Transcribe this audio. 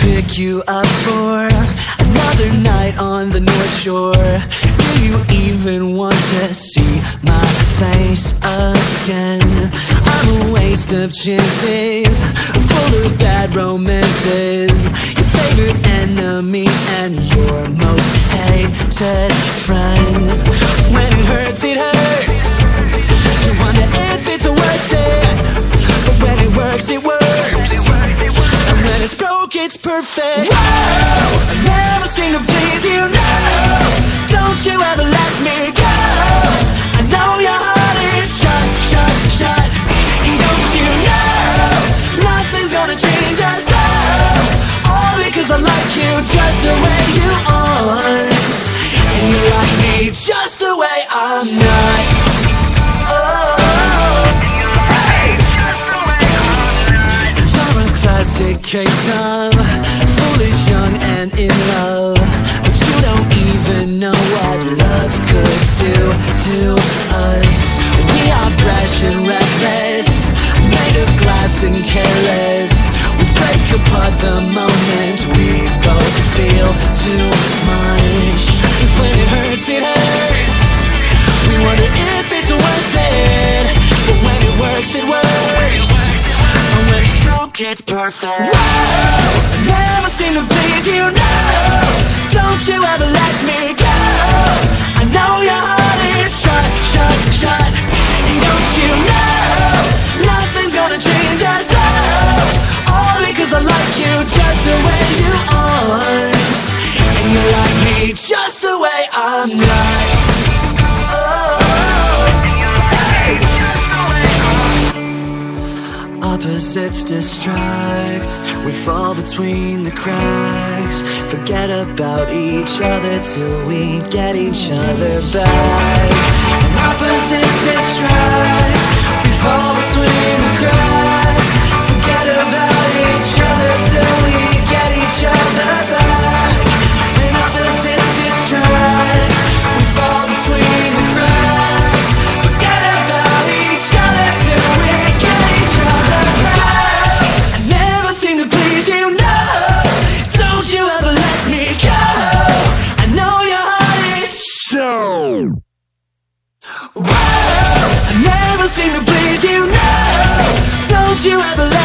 pick you up for another night on the North Shore. Do you even want to see my face again? I'm a waste of chances, full of bad romances. Your favorite enemy and your most never seem to please you, Don't you ever let me go. I know your heart is shut, shut, shut. Don't you know Nothing's gonna change us all? All because I like you just the way you are And you like me just the way I'm not. Oh, classic case of young, and in love. But you don't even know what love could do to us. We are brash and reckless, made of glass and careless. We break apart the moment we both feel too much. Cause when it hurts, it hurts. Broke, it's perfect. Whoa, never seem to please you, no. Don't you Opposites distract, we fall between the cracks. Forget about each other till we get each other back. And opposites distract, Whoa, I never seem to please you, no. Don't you ever